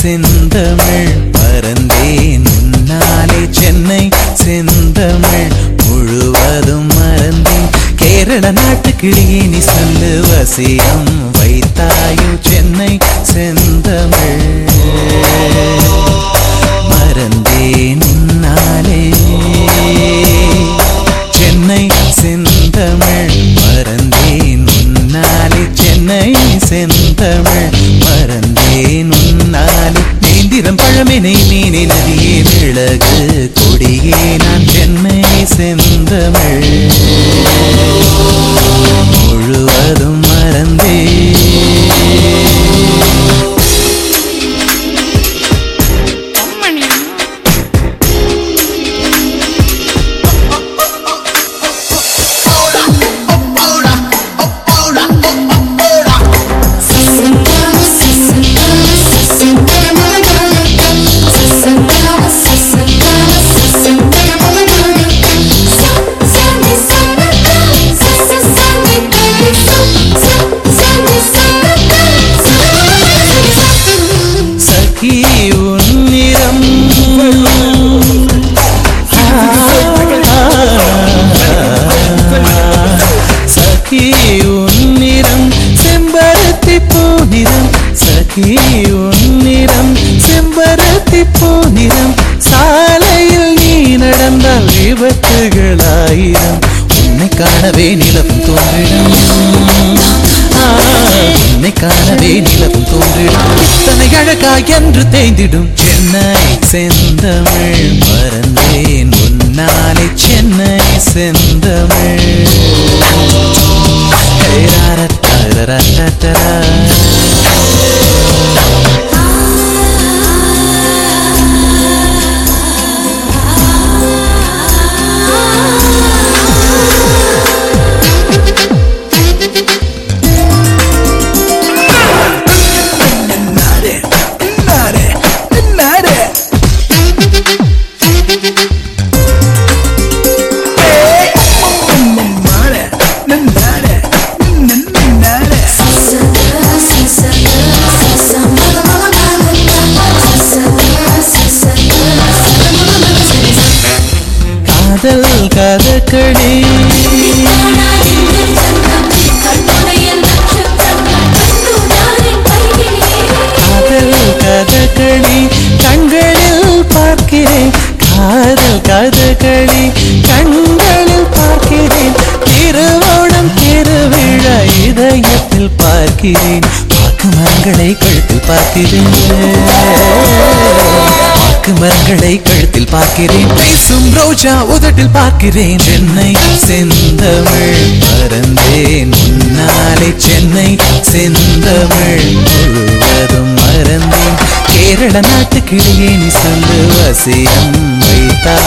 செந்தமிழ் பறந்தேன். முன்னாலே சென்னை செந்தமிழ் முழுவதும் மறந்தேன். கேரள நாட்டுக்கிளியே நீ சொல்லு வசியம் வைத்தாயோ சென்னை செந்தமிழ். நிலவியே மீனி மிளகு கொடியே நான் சென்னை செந்தமிழ். முழுவதும் சகி உன்னிறம் செம்பருத்தி பூநிறம் சாலையில் நீ நடந்தால் விபத்துகளாயிரம். உன்னை காணவே நிலம் தோன்றிடும். உன்னை காணவே நிலம் தோன்றிடும். இத்தனை அழகா என்று தேய்ந்திடும் சென்னை செந்தமிழ். மறந்தேன் உன்னாலே சென்னை செந்தமிழ். ஹே, ராரா, தாரரா, தாரரா. காதல் கதக்கடி காதல் கதக்கடி கண்களில் பார்க்கிறேன் காதல் கதக்கடி கண்களில் பார்க்கிறேன் திருவோணம் திருவிழா இதயத்தில் பார்க்கிறேன். பார்க்கும் மரங்களை கழுத்தில் பார்க்கிறேன். பாக்கு மரங்களை கழுத்தில் பார்க்கிறேன். பேசும் ரோஜா உதட்டில் பார்க்கிறேன். சென்னை செந்தமிழ் மறந்தேன். முன்னாலே சென்னை செந்தமிழ் முழுவதும் மறந்தேன். கேரள நாட்டு கிளியே நீ சொல்லு வசியம் வைத்தார்